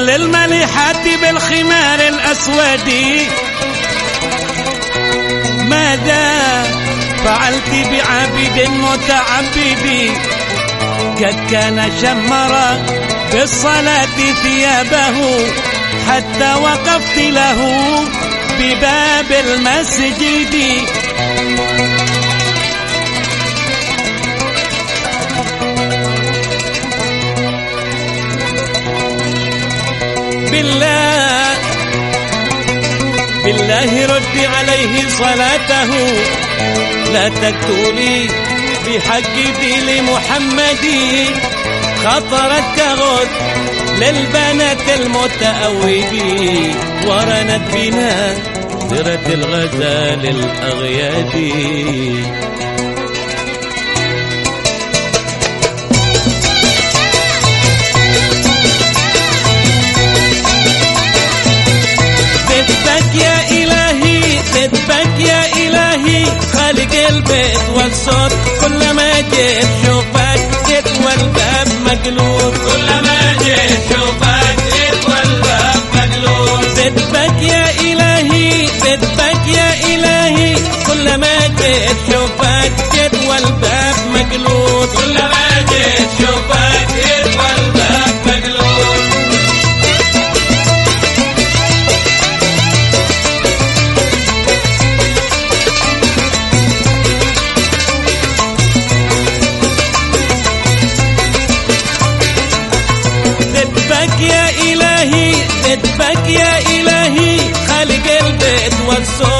كل المليحات بالخمار الأسود. ماذا فعلت بعبد متعبد؟ قد كان شمر بالصلاة ثيابه حتى وقفت له بباب المسجد. بالله رد عليه صلاته. لا تقتلي بحق دين محمد. خطرت كغد للبنات المتأودين ورنت بنا سيرة الغزال الأغيادي البيت والصوت. كلما جيت شوفك جيت والباب مقلوب. كلما جيت شوفك جيت والباب مقلوب. ذبك يا إلهي ذبك يا إلهي. كلما جيت شوفك جيت والباب مقلوب. كلما البيت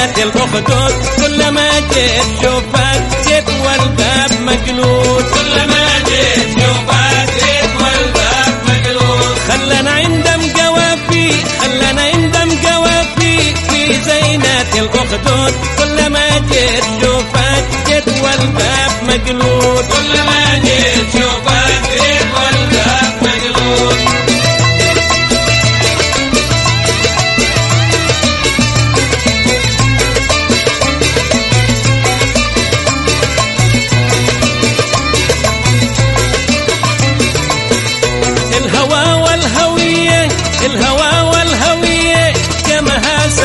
زينات الأخدود كلما جيت شوفك جيت والباب مقلوب. كلما جيت شوفك جيت والباب مقلوب. خلنا عندم قوافي خلنا عندم قوافي في زينات الأخدود كلما جيت شوفك جيت والباب مقلوب. كلما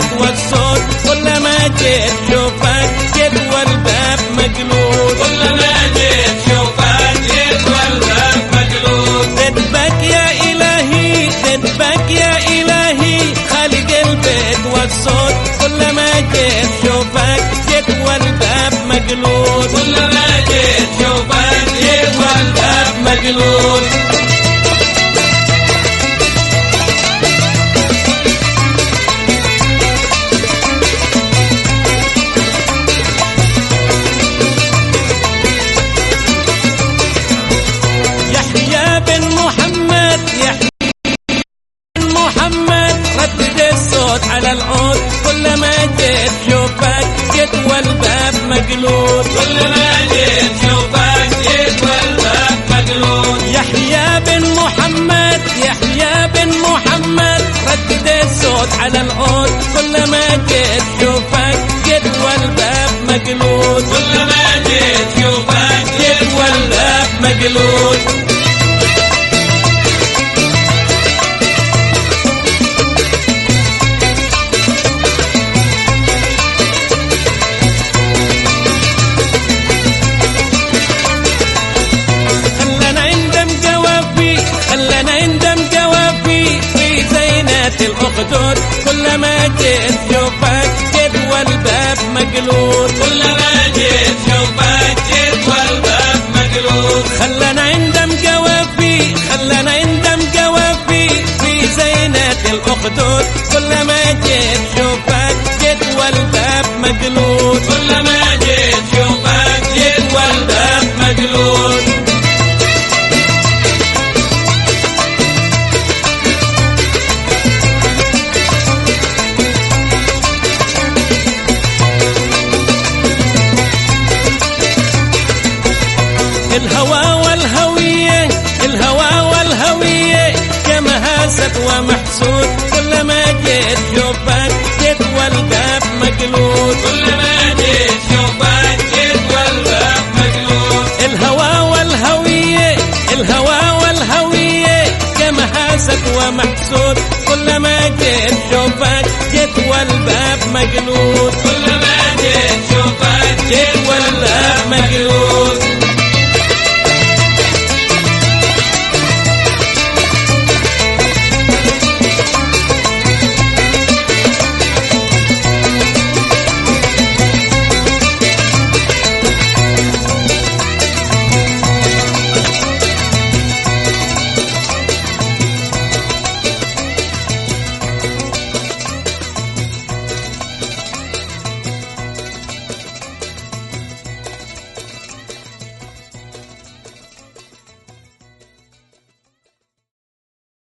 البيت والصوت كلما جيت شوفك على العود كل ما جيت شوفك جيت والباب مقلوب كل ما جيت شوفك جيت والباب مقلوب يحيى بن محمد يحيى بن محمد ردد الصوت على العود كل ما جيت شوفك جيت والباب مقلوب كل ما جيت شوفك جيت والباب مقلوب الأخدود كل ما جيت شوفك جدوى الباب مقلود كل ما جيت شوفك يقوى الباب مقلوب. خلنا عندم قوافي خلنا عندم قوافي في زينات الأخدود كل ما جيت شوفك جدوى الباب مقلود الهوى والهوية الهوى والهوية. يا مهاسك ومحسود كل ما جيت حبك جيت والباب مقلود كلما جيت حبك جيت والباب مقلود الهوى والهوية الهوى والهوية. يا مهاسك ومحسود كل ما جيت حبك جيت والباب مقلود